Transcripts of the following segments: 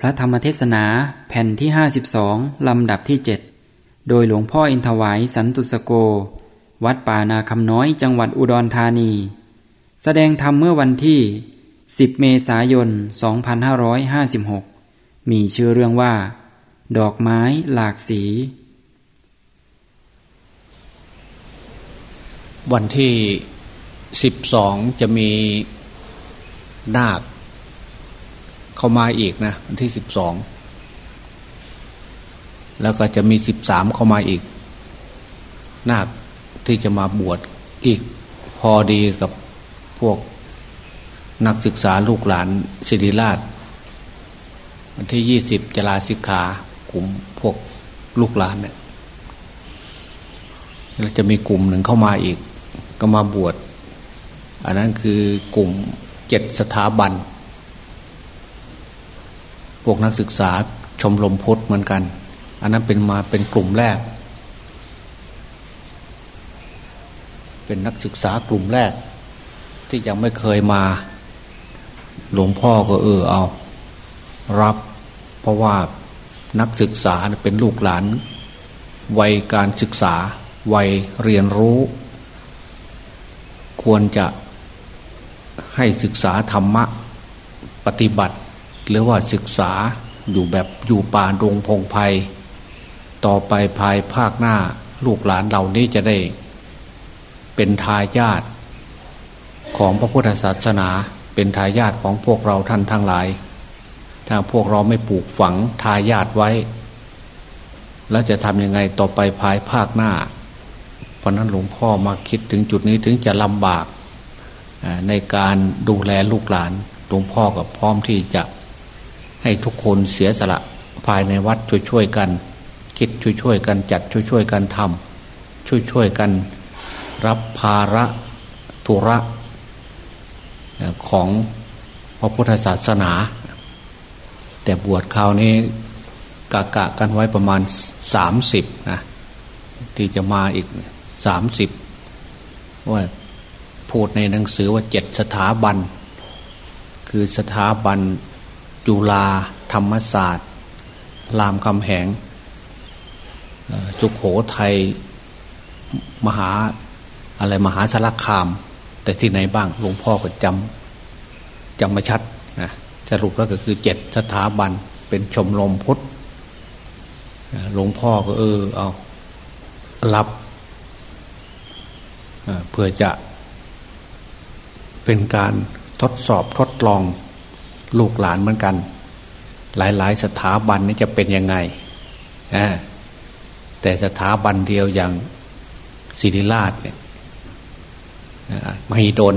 พระธรรมเทศนาแผ่นที่ 52 ลำดับที่ 7 โดยหลวงพ่ออินทวายสันตุสโก วัดป่านาคำน้อยจังหวัดอุดรธานี แสดงธรรมเมื่อวันที่ 10 เมษายน 2556 มีชื่อเรื่องว่า ดอกไม้หลากสี วันที่สิบสองจะมีนาค เข้ามาอีกนะวันที่สิบสองแล้วก็จะมีสิบสามเข้ามาอีกนาคที่จะมาบวชอีกพอดีกับพวกนักศึกษาลูกหลานศิริราช วันที่ยี่สิบจลาสิกขากลุ่มพวกลูกหลานเนี่ยเราจะมีกลุ่มหนึ่งเข้ามาอีก ก็มาบวช อันนั้นคือกลุ่มเจ็ดสถาบัน พวกนักศึกษาชมรมพุทธเหมือนกัน อันนั้นเป็นมาเป็นกลุ่มแรก เป็นนักศึกษากลุ่มแรก ที่ยังไม่เคยมา หลวงพ่อก็เออเอา รับเพราะว่านักศึกษาเป็นลูกหลาน วัยการศึกษา วัยเรียนรู้ ควรจะให้ศึกษาธรรมะ ปฏิบัติ หรือว่าศึกษาอยู่แบบอยู่ป่าดงพงไพ่ต่อไปภายภาคหน้าลูกหลานเหล่านี้จะได้เป็นทายาทของพระพุทธศาสนา เป็นทายาทของพวกเราท่านทั้งหลาย ถ้าพวกเราไม่ปลูกฝังทายาทไว้ แล้วจะทำยังไงต่อไปภายภาคหน้า เพราะนั้นหลวงพ่อมาคิดถึงจุดนี้ถึงจะลำบากในการดูแลลูกหลานหลวงพ่อก็พร้อมที่จะ ให้ทุกคนเสียสละภายในวัดช่วยๆกัน คิดช่วยๆกันจัดช่วยๆกันทำช่วยๆกันรับภาระธุระของพระพุทธศาสนา แต่บวชคราวนี้กะกะกันไว้ประมาณสามสิบนะที่จะมาอีกสามสิบว่าพูดในหนังสือว่าเจ็ดสถาบัน คือสถาบัน จุฬาธรรมศาสตร์ รามคำแหงจุโขไทยมหาอะไรมหาสารคาม แต่ที่ไหนบ้างหลวงพ่อก็จำจำไมาชัดนะสรุปแล้วก็คือเจ็ดสถาบันเป็นชมรมพุทธหลวงพ่อก็เออเอารับเพื่อจะเป็นการทดสอบทดลอง ลูกหลานเหมือนกัน หลาย ๆ สถาบันนี้จะเป็นยังไงแต่สถาบันเดียวอย่างศิริราชเนี่ยมหิดล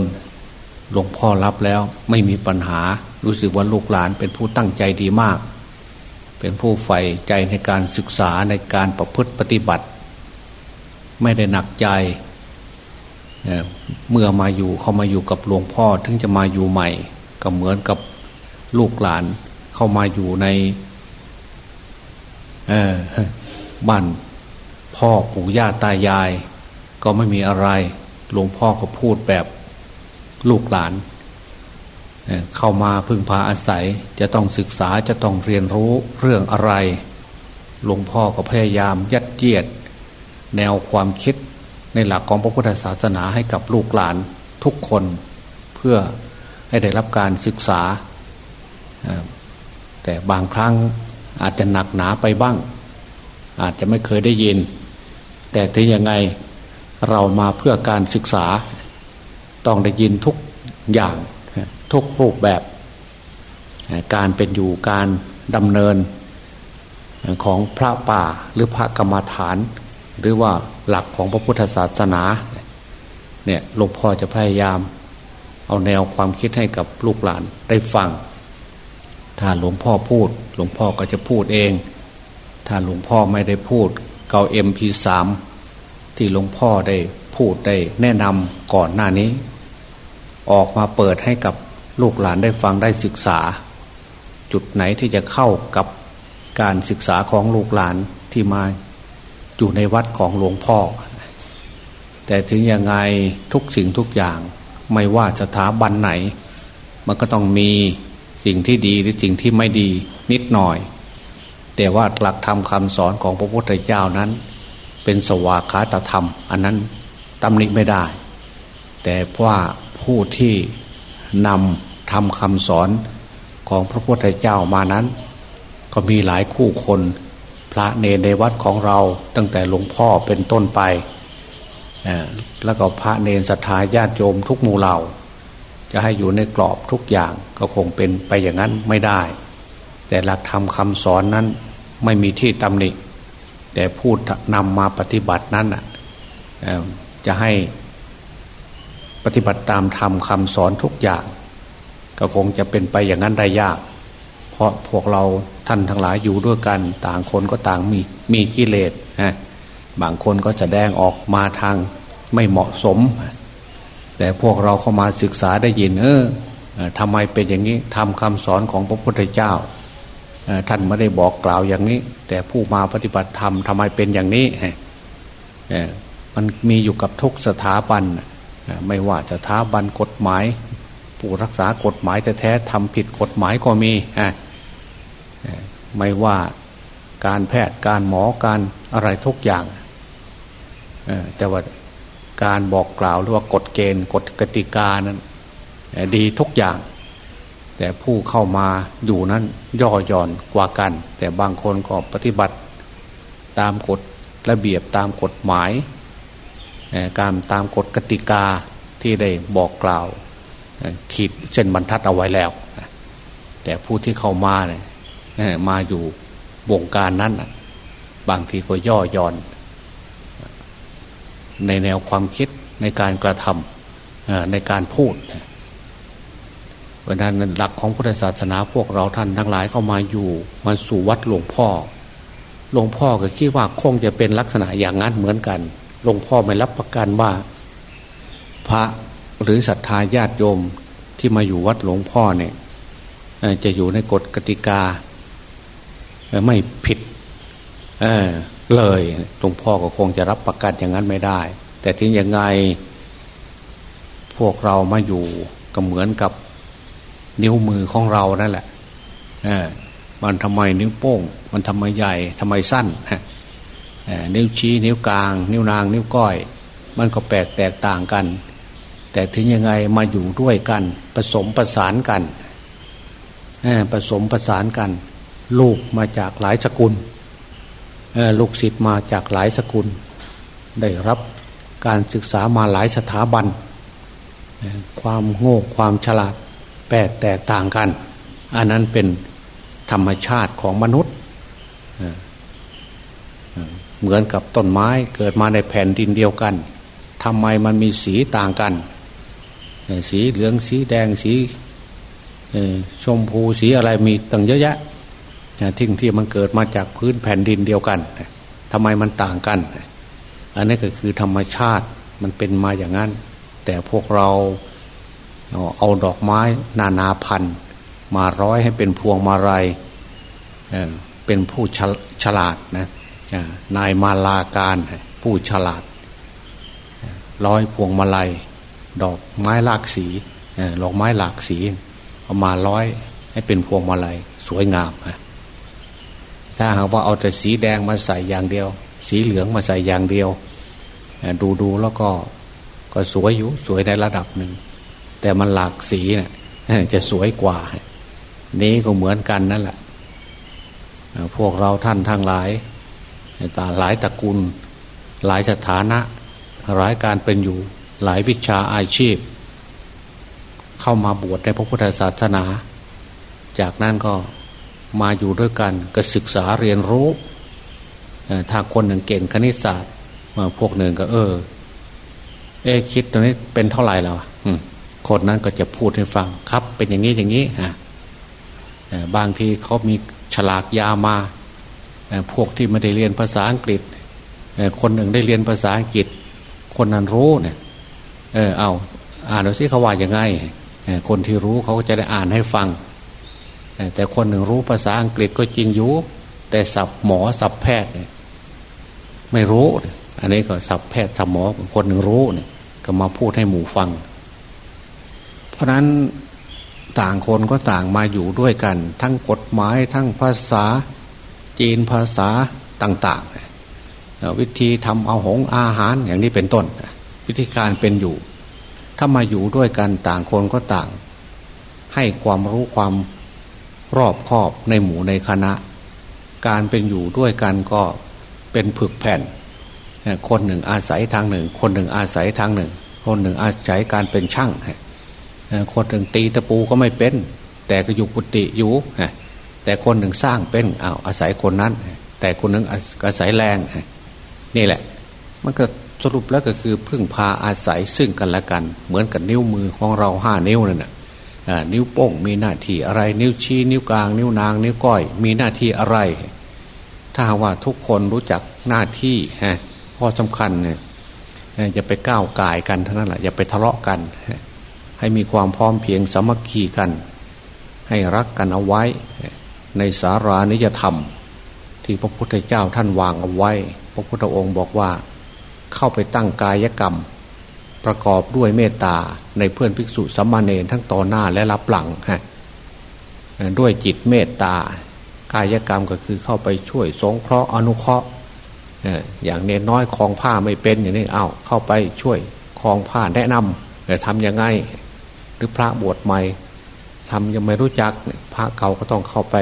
หลวงพ่อรับแล้วไม่มีปัญหารู้สึกว่าลูกหลานเป็นผู้ตั้งใจดีมาก เป็นผู้ใฝ่ใจในการศึกษาในการประพฤติปฏิบัติ ไม่ได้หนักใจเมื่อมาอยู่เขามาอยู่กับหลวงพ่อถึงจะมาอยู่ใหม่ ก็เหมือนกับ ลูกหลานเข้ามาอยู่ในบ้านพ่อปู่ย่าตายาย ก็ไม่มีอะไร หลวงพ่อก็พูดแบบลูกหลานเข้ามาพึ่งพาอาศัย จะต้องศึกษาจะต้องเรียนรู้เรื่องอะไร หลวงพ่อก็พยายามยัดเยียด แนวความคิดในหลักของพระพุทธศาสนาให้กับลูกหลานทุกคน เพื่อให้ได้รับการศึกษา แต่บางครั้งอาจจะหนักหนาไปบ้าง อาจจะไม่เคยได้ยิน แต่ถึงยังไงเรามาเพื่อการศึกษา ต้องได้ยินทุกอย่างทุกรูปแบบ การเป็นอยู่การดำเนินของพระป่าหรือพระกรรมฐาน หรือว่าหลักของพระพุทธศาสนาเนี่ยหลวงพ่อจะพยายาม เอาแนวความคิดให้กับลูกหลานได้ฟัง ถ้าหลวงพ่อพูด หลวงพ่อก็จะพูดเอง ถ้าหลวงพ่อไม่ได้พูด เกาเอ็มพีสามที่หลวงพ่อได้พูดได้แนะนำก่อนหน้านี้ ออกมาเปิดให้กับลูกหลานได้ฟังได้ศึกษา จุดไหนที่จะเข้ากับการศึกษาของลูกหลานที่มาอยู่ในวัดของหลวงพ่อ แต่ถึงยังไงทุกสิ่งทุกอย่าง ไม่ว่าสถาบันไหน มันก็ต้องมี สิ่งที่ดีหรือสิ่งที่ไม่ดีนิดหน่อย แต่ว่าหลักธรรมคำสอนของพระพุทธเจ้านั้น เป็นสวากขาตธรรม อันนั้นตำหนิไม่ได้ แต่ว่าผู้ที่นำทำคำสอนของพระพุทธเจ้ามานั้น ก็มีหลายคู่คน พระเนในวัดของเราตั้งแต่หลวงพ่อเป็นต้นไป แล้วก็พระเนนศรัทธาญาติโยมทุกหมู่เหล่า จะให้อยู่ในกรอบทุกอย่างก็คงเป็นไปอย่างนั้นไม่ได้ แต่หลักธรรมคำสอนนั้นไม่มีที่ตำหนิ แต่พูดนำมาปฏิบัตินั้นจะให้ปฏิบัติตามธรรมคำสอนทุกอย่าง ก็คงจะเป็นไปอย่างนั้นได้ยาก เพราะพวกเราท่านทั้งหลายอยู่ด้วยกัน ต่างคนก็ต่างมีมีกิเลสนะบางคนก็จะแดงออกมาทางไม่เหมาะสม แต่พวกเราเข้ามาศึกษาได้ยิน เออทำไมเป็นอย่างนี้ทำคำสอนของพระพุทธเจ้าท่านไม่ได้บอกกล่าวอย่างนี้ แต่ผู้มาปฏิบัติธรรมทำไมเป็นอย่างนี้มันมีอยู่กับทุกสถาบันไม่ว่าสถาบันกฎหมาย ผู้รักษากฎหมายแต่แท้ทำผิดกฎหมายก็มีไม่ว่าการแพทย์การหมอการอะไรทุกอย่างแต่ว่า การบอกกล่าวหรือว่ากฎเกณฑ์กฎกติกานั้นดีทุกอย่าง แต่ผู้เข้ามาอยู่นั้นย่อหย่อนกว่ากัน แต่บางคนก็ปฏิบัติ ตามกฎระเบียบตามกฎหมายการตามกฎกติกาที่ได้บอกกล่าวขีดเช่นบรรทัดเอาไว้แล้ว แต่ผู้ที่เข้ามาเนี่ยมาอยู่วงการนั้นบางทีก็ย่อหย่อน ในแนวความคิดในการกระทำในการพูดเพราะนั้นหลักของพุทธศาสนาพวกเราท่านทั้งหลายเข้ามาอยู่มาสู่วัดหลวงพ่อหลวงพ่อก็คิดว่าคงจะเป็นลักษณะอย่างนั้นเหมือนกันหลวงพ่อไม่รับประกันว่า พระหรือศรัทธาญาติโยมที่มาอยู่วัดหลวงพ่อเนี่ยจะอยู่ในกฎกติกา ไม่ผิด เลยหลวงพ่อก็คงจะรับประกันอย่างนั้นไม่ได้ แต่ถึงยังไง พวกเรามาอยู่ก็เหมือนกับนิ้วมือของเรานั่นแหละมันทำไมนิ้วโป้ง มันทำไมใหญ่ทำไมสั้นนิ้วชี้ นิ้วกลาง นิ้วนาง นิ้วก้อย มันก็แปลกแตกต่างกัน แต่ถึงยังไงมาอยู่ด้วยกัน ผสมประสานกันผสมประสานกัน ลูกมาจากหลายสกุล ลูกศิษย์มาจากหลายสกุล ได้รับการศึกษามาหลายสถาบัน ความโง่ความฉลาดแปลกแตกต่างกัน อันนั้นเป็นธรรมชาติของมนุษย์ เหมือนกับต้นไม้เกิดมาในแผ่นดินเดียวกันทำไมมันมีสีต่างกัน สีเหลืองสีแดงสีชมพูสีอะไรมีตั้งเยอะแยะ ทิ้งที่มันเกิดมาจากพื้นแผ่นดินเดียวกันทำไมมันต่างกัน อันนี้ก็คือธรรมชาติมันเป็นมาอย่างนั้น แต่พวกเราเอาดอกไม้นานาพันธุ์ มาร้อยให้เป็นพวงมาลัยเป็นผู้ฉลาดนะนายมาลาการผู้ฉลาด ร้อยพวงมาลัย ดอกไม้หลากสีดอกไม้หลากสี เอามาร้อยให้เป็นพวงมาลัยสวยงาม ถ้าหากว่าเอาแต่สีแดงมาใส่อย่างเดียว สีเหลืองมาใส่อย่างเดียว ดูดูแล้วก็ก็สวยอยู่สวยในระดับหนึ่ง แต่มันหลากสีเนะ่ยจะสวยกว่า นี้ก็เหมือนกันนั่นแหละพวกเราท่านทั้งหลายตาหลายตระกูล หลายสถานะหลายการเป็นอยู่หลายวิชาอาชีพ เข้ามาบวชในพระพุทธศาสนา จากนั้นก็ มาอยู่ด้วยกันก็ศึกษาเรียนรู้ถ้าคนหนึ่งเก่งคณิตศาสตร์พวกหนึ่งก็ เออ เอ๊คิดตรงนี้เป็นเท่าไหร่แล้วคนนั้นก็จะพูดให้ฟังครับ เป็นอย่างนี้อย่างนี้ฮะบางทีเขามีฉลากยามาพวกที่ไม่ได้เรียนภาษาอังกฤษคนหนึ่งได้เรียนภาษาอังกฤษ คนนั้นรู้เนี่ย เออเอา อ่านดูสิเขาว่ายังไงคนที่รู้เขาก็จะได้อ่านให้ฟัง แต่คนหนึ่งรู้ภาษาอังกฤษก็จริงอยู่แต่สับหมอสับแพทย์เนี่ยไม่รู้ อันนี้ก็สับแพทย์สับหมอคนหนึ่งรู้เนี่ยก็มาพูดให้หมู่ฟัง เพราะนั้นต่างคนก็ต่างมาอยู่ด้วยกัน ทั้งกฎหมายทั้งภาษาจีนภาษาต่างๆ วิธีทำเอาหงอาหารอย่างนี้เป็นต้น วิธีการเป็นอยู่ ถ้ามาอยู่ด้วยกันต่างคนก็ต่าง ให้ความรู้ความ รอบคอบในหมู่ในคณะ การเป็นอยู่ด้วยกันก็เป็นผึกแผ่น คนหนึ่งอาศัยทางหนึ่ง คนหนึ่งอาศัยทางหนึ่ง คนหนึ่งอาศัยการเป็นช่างคนหนึ่งตีตะปูก็ไม่เป็น แต่ก็อยู่กุฏิอยู่แต่คนหนึ่งสร้างเป็นอ้าวอาศัยคนนั้น แต่คนหนึ่งอาศัยแรงนี่แหละ มันก็สรุปแล้วก็คือพึ่งพาอาศัยซึ่งกันและกัน เหมือนกับนิ้วมือของเราห้านิ้วนั่นแหะ นิ้วโป้งมีหน้าที่อะไร นิ้วชี้นิ้วกลาง นิ้วนาง นิ้วก้อย มีหน้าที่อะไร ถ้าว่าทุกคนรู้จักหน้าที่ฮะข้อสำคัญเนี่ยอย่าไปก้าวกายกันเท่านั้นแหละอย่าไปทะเลาะกัน ให้มีความพร้อมเพียงสามัคคีกัน ให้รักกันเอาไว้ ในสารานิยธรรม ที่พระพุทธเจ้าท่านวางเอาไว้ พระพุทธองค์บอกว่า เข้าไปตั้งกายกรรม ประกอบด้วยเมตตาในเพื่อนภิกษุสัมมาเนรทั้งต่อหน้าและรับหลังฮะด้วยจิตเมตตากายกรรมก็คือเข้าไปช่วยสงเคราะห์อนุเคราะห์อย่างเนน้อยคลองผ้าไม่เป็นอย่างนี้เอา้าเข้าไปช่วยคลองผ้าแนะนำแต่ทำยังไง หรือพระบวชใหม่ทำยังไม่รู้จักพระเก่าก็ต้องเข้าไป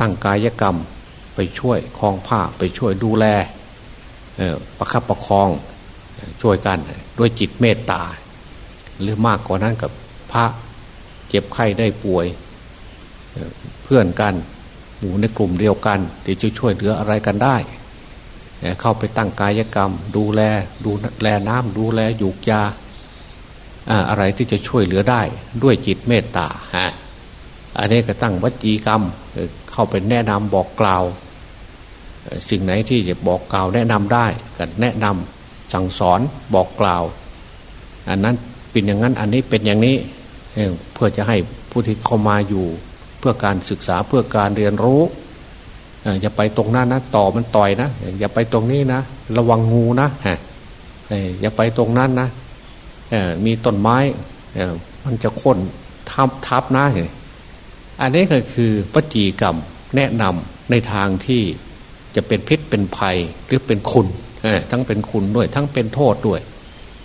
ตั้งกายกรรมไปช่วยคลองผ้าไปช่วยดูแลประคับประคองช่วยกัน ด้วยจิตเมตตา หรือมากกว่านั้นกับพระเจ็บไข้ได้ป่วย เพื่อนกันหมู่ในกลุ่มเดียวกันเดี๋ยวจะช่วยเหลืออะไรกันได้ เข้าไปตั้งกายกรรม ดูแลดูแลน้ำดูแลหยูกยาอะไรที่จะช่วยเหลือได้ด้วยจิตเมตตาฮะอันนี้ก็ตั้งวัจีกรรมเข้าไปแนะนำบอกกล่าว สิ่งไหนที่จะบอกกล่าวแนะนำได้ก็แนะนำ สั่งสอนบอกกล่าว อันนั้นเป็นอย่างนั้นอันนี้เป็นอย่างนี้เพื่อจะให้ผู้ที่เข้ามาอยู่เพื่อการศึกษาเพื่อการเรียนรู้อย่าไปตรงนั้นนะต่อมันต่อยนะอย่าไปตรงนี้นะระวังงูนะฮะอย่าไปตรงนั้นนะมีต้นไม้มันจะค้นทับทับนะอันนี้ก็คือปจีกรรมแนะนำในทางที่จะเป็นพิษเป็นภัยหรือเป็นคุณ ทั้งเป็นคุณด้วย ทั้งเป็นโทษด้วย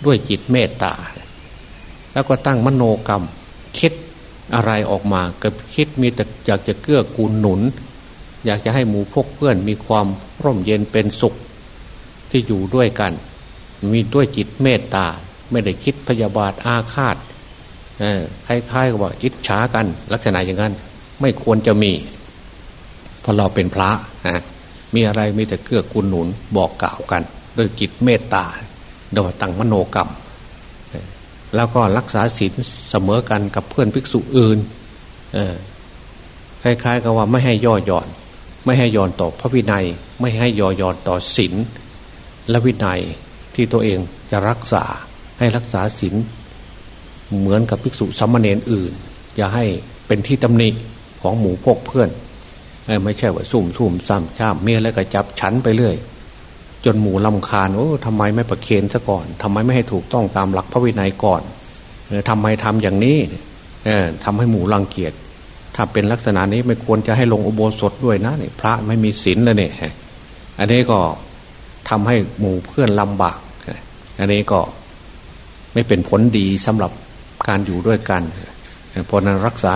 ด้วยจิตเมตตา แล้วก็ตั้งมโนกรรม คิดอะไรออกมาก็คิดมีแต่อยากจะเกื้อกูลหนุน อยากจะให้หมู่พวกเพื่อนมีความร่มเย็นเป็นสุขที่อยู่ด้วยกัน มีด้วยจิตเมตตา ไม่ได้คิดพยาบาทอาฆาตคล้ายๆกับว่าอิจฉากัน ลักษณะอย่างนั้น ไม่ควรจะมีเพราะเราเป็นพระนะ มีอะไรมีแต่เกื้อกูลหนุนบอกกล่าวกันด้วยจิตเมตตาโดยตั้งมโนกรรม แล้วก็รักษาศีลเสมอกันกับเพื่อนภิกษุอื่นคล้ายๆกับว่าไม่ให้ย่อหย่อน ไม่ให้ย่อนต่อพระวินัย ไม่ให้ย่อหย่อนต่อศีลและวินัยที่ตัวเองจะรักษาให้รักษาศีลเหมือนกับภิกษุสัมมาเนรอื่น อย่าให้เป็นที่ตำหนิของหมู่พวกเพื่อน ไม่ใช่ว่าซุ่มซุ่มซ้ำช้ำเมียแล้วก็จับฉันไปเรื่อย จนหมู่ลำคาญโอ้ทำไมไม่ประเคนซะก่อนทำไมไม่ให้ถูกต้องตามหลักพระวินัยก่อนทำไมทำอย่างนี้ทำให้หมู่รังเกียจถ้าเป็นลักษณะนี้ไม่ควรจะให้ลงอุโบสถด้วยนะนี่พระไม่มีศีลเลยเนี่ยอันนี้ก็ทำให้หมู่เพื่อนลำบาก อันนี้ก็ไม่เป็นผลดีสำหรับการอยู่ด้วยกัน เพราะนั้นรักษา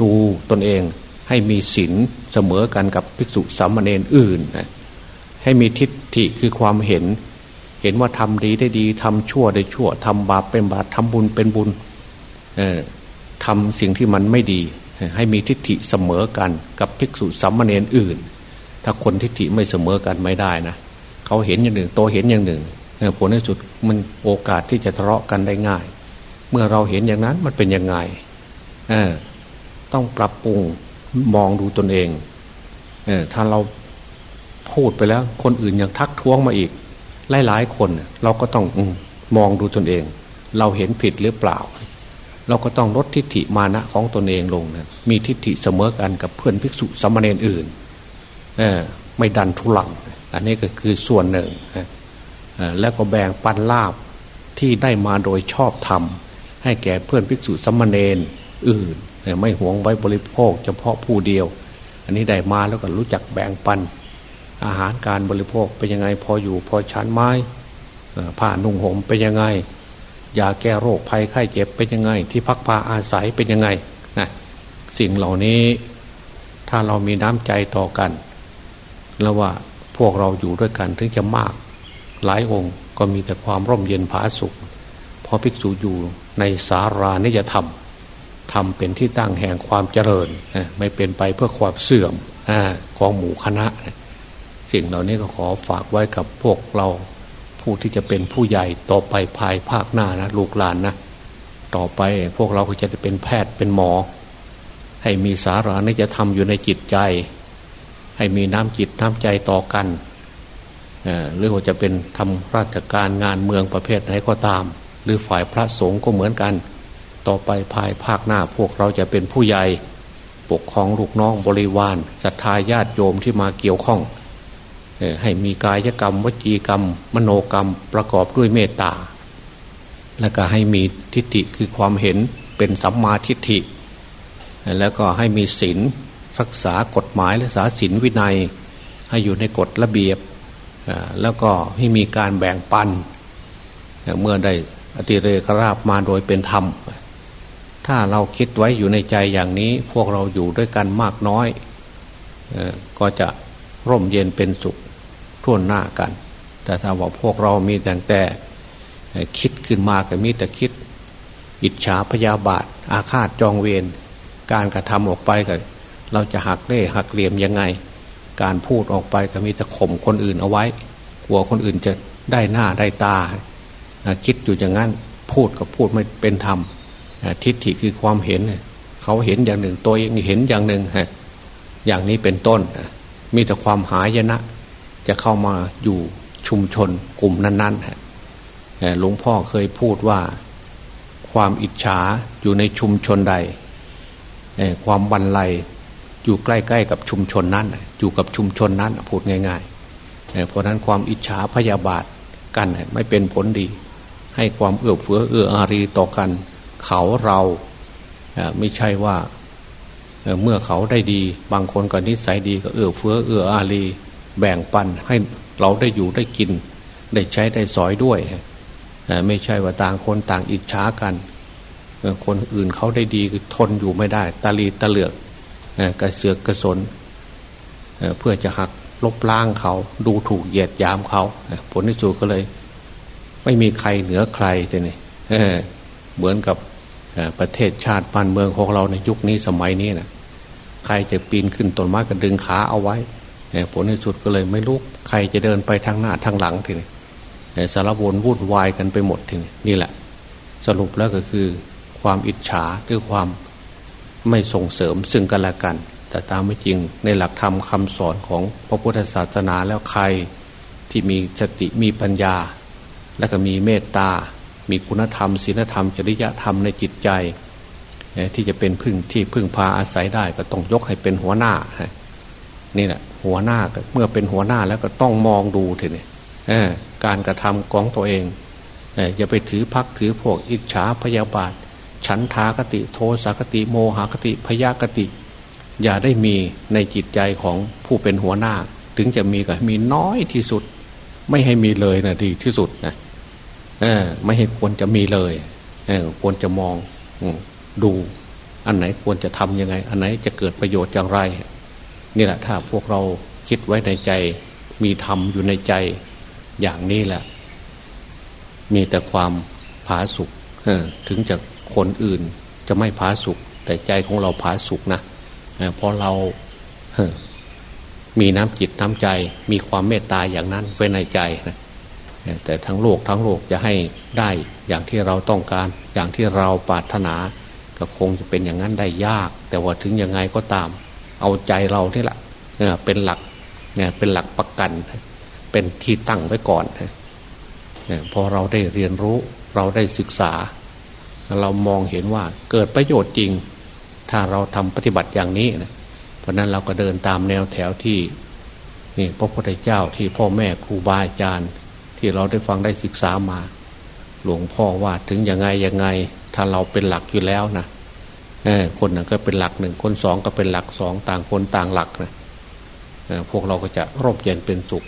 ดูตนเอง ให้มีศีลเสมอกันกับภิกษุสามเณรอื่นให้มีทิฏฐิคือความเห็น เห็นว่าทำดีได้ดีทำชั่วได้ชั่วทำบาปเป็นบาปทำบุญเป็นบุญทำสิ่งที่มันไม่ดี ให้มีทิฏฐิเสมอกันกับภิกษุสามเณรอื่น ถ้าคนทิฏฐิไม่เสมอกันไม่ได้นะเขาเห็นอย่างหนึ่งโตเห็นอย่างหนึ่งผลในสุดมันโอกาสที่จะทะเลาะกันได้ง่าย เมื่อเราเห็นอย่างนั้นมันเป็นยังไงต้องปรับปรุง มองดูตนเองเออถ้าเราพูดไปแล้ว คนอื่นยังทักท้วงมาอีก หลายๆคนเราก็ต้องอมองดูตนเอง เราเห็นผิดหรือเปล่า เราก็ต้องลดทิฏฐิมานะของตนเองลงนะมีทิฏฐิเสมอกันกับเพื่อนภิกษุสมณเณรอื่นเออไม่ดันทุลัง อันนี้ก็คือส่วนหนึ่งแล้วก็แบ่งปันลาบที่ได้มาโดยชอบธรรมให้แก่เพื่อนภิกษุสัมมาเนนอื่น ไม่หวงไว้บริโภคเฉพาะผู้เดียว อันนี้ได้มาแล้วก็รู้จักแบ่งปัน อาหารการบริโภคเป็นยังไงพออยู่พอชั้นไม้ผ้านุ่งห่มเป็นยังไงยาแก้โรคภัยไข้เจ็บเป็นยังไง ที่พักพาอาศัยเป็นยังไงนะสิ่งเหล่านี้ถ้าเรามีน้ำใจต่อกัน แล้วว่าพวกเราอยู่ด้วยกันถึงจะมาก หลายองค์ก็มีแต่ความร่มเย็นผาสุขพอภิกษุอยู่ในสารานิยธรรม ทำเป็นที่ตั้งแห่งความเจริญ ไม่เป็นไปเพื่อความเสื่อมของหมู่คณะ สิ่งเหล่านี้ก็ขอฝากไว้กับพวกเราผู้ที่จะเป็นผู้ใหญ่ต่อไปภายภาคหน้านะลูกหลานนะต่อไปพวกเราก็จะเป็นแพทย์เป็นหมอ ให้มีสารานิยธรรมอยู่ในจิตใจ ให้มีน้ำจิตน้ำใจต่อกันหรือว่าจะเป็นทำราชการงานเมืองประเภทไหนก็ตาม หรือฝ่ายพระสงฆ์ก็เหมือนกัน ต่อไปภายภาคหน้าพวกเราจะเป็นผู้ใหญ่ปกครองลูกน้องบริวารศรัทธาญาติโยมที่มาเกี่ยวข้องให้มีกายกรรมวจีกรรม มโนกรรมประกอบด้วยเมตตา แล้วก็ให้มีทิฏฐิคือความเห็นเป็นสัมมาทิฏฐิ แล้วก็ให้มีศีลรักษากฎหมายรักษาศีลวินัย ให้อยู่ในกฎระเบียบ แล้วก็ให้มีการแบ่งปัน เมื่อได้อติเรกราบมาโดยเป็นธรรม ถ้าเราคิดไว้อยู่ในใจอย่างนี้ พวกเราอยู่ด้วยกันมากน้อยก็จะร่มเย็นเป็นสุขท่วนหน้ากัน แต่ถ้าว่าพวกเรามีแต่แต่คิดขึ้นมาก็มีแต่คิด อิจฉาพยาบาท อาฆาตจองเวรการกระทำออกไปก็เราจะหักเล่หักเหลี่ยมยังไง การพูดออกไปก็มีแต่ข่มคนอื่นเอาไว้ กลัวคนอื่นจะได้หน้าได้ตา คิดอยู่อย่างนั้นพูดก็พูดไม่เป็นธรรม ทิฏฐิคือความเห็น เขาเห็นอย่างหนึ่ง ตัวเองเห็นอย่างหนึ่งฮะอย่างนี้เป็นต้น มีแต่ความหายนะ จะเข้ามาอยู่ชุมชนกลุ่มนั้นๆฮะหลวงพ่อเคยพูดว่าความอิจฉาอยู่ในชุมชนใด ความบันไลอยู่ใกล้ๆกับชุมชนนั้น อยู่กับชุมชนนั้นพูดง่ายๆเพราะนั้นความอิจฉาพยาบาทกันไม่เป็นผลดี ให้ความเอื้อเฟื้อเอื้ออารีต่อกัน เขาเราไม่ใช่ว่าเมื่อเขาได้ดี บางคนก็นิสัยดีก็เอื้อเฟื้อเอื้ออารีแบ่งปันให้เราได้อยู่ได้กิน ได้ใช้ได้สอยด้วยไม่ใช่ว่าต่างคนต่างอิจฉากันคนอื่นเขาได้ดีคือทนอยู่ไม่ได้ ตาลีตะเหลือกกระเสือกกระสนเพื่อจะหักลบล้างเขาดูถูกเหยียดยามเขาผลที่สุดก็เลย ไม่มีใครเหนือใครแต่นี่เหมือนกับ ประเทศชาติพันเมืองของเราในยุคนี้สมัยนี้นะใครจะปีนขึ้นต้นไม้ก็ดึงขาเอาไว้ผลที่สุดก็เลยไม่รู้ใครจะเดินไปทางหน้าทางหลังทีนี้สารวนวุ่นวายกันไปหมดทีนี้นี่แหละ สรุปแล้วก็คือความอิจฉาคือความไม่ส่งเสริมซึ่งกันและกัน แต่ตามไม่จริงในหลักธรรมคำสอนของพระพุทธศาสนาแล้วใครที่มีสติมีปัญญา และก็มีเมตตา มีคุณธรรมศีลธรรมจริยธรรมในจิตใจ ที่จะเป็นพึ่งที่พึ่งพาอาศัยได้ก็ต้องยกให้เป็นหัวหน้านี่แหละหัวหน้าเมื่อเป็นหัวหน้าแล้วก็ต้องมองดูทีนี้การกระทำของตัวเองอย่าไปถือพักถือพวกอิจฉาพยาบาท ฉันทากติโทสากติโมหากติพยากติ อย่าได้มีในจิตใจของผู้เป็นหัวหน้า ถึงจะมีก็มีน้อยที่สุด ไม่ให้มีเลยนะดีที่สุดนะ เออ ไม่ให้ควรจะมีเลย เออ ควรจะมองดู อันไหนควรจะทํำยังไง อันไหนจะเกิดประโยชน์อย่างไร นี่แหละถ้าพวกเราคิดไว้ในใจ มีธรรมอยู่ในใจอย่างนี้แหละ มีแต่ความผาสุกถึงจะคนอื่นจะไม่ผาสุกแต่ใจของเราผาสุกนะเพราะเรามีน้ำจิตน้ำใจ มีความเมตตาอย่างนั้นไว้ในใจนะ แต่ทั้งโลกทั้งโลกจะให้ได้อย่างที่เราต้องการ อย่างที่เราปรารถนา ก็คงจะเป็นอย่างนั้นได้ยาก แต่ว่าถึงยังไงก็ตาม เอาใจเราที่แหละเป็นหลักเนี่ยเป็นหลักประกัน เป็นที่ตั้งไว้ก่อนพอเราได้เรียนรู้เราได้ศึกษา เรามองเห็นว่าเกิดประโยชน์จริง ถ้าเราทำปฏิบัติอย่างนี้นะเพราะนั้นเราก็เดินตามแนวแถวที่นี่พระพุทธเจ้าที่พ่อแม่ครูบาอาจารย์ ที่เราได้ฟังได้ศึกษามา หลวงพ่อว่าถึงยังไงยังไง ถ้าเราเป็นหลักอยู่แล้วนะคนหนึ่งก็เป็นหลักหนึ่งคนสองก็เป็นหลักสองต่างคนต่างหลักนะพวกเราก็จะร่มเย็นเป็นสุข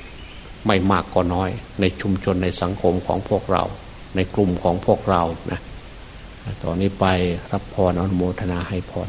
ไม่มากก็น้อย ในชุมชนในสังคมของพวกเรา ในกลุ่มของพวกเรานะตอนนี้ไปรับพรอนุโมทนาให้พร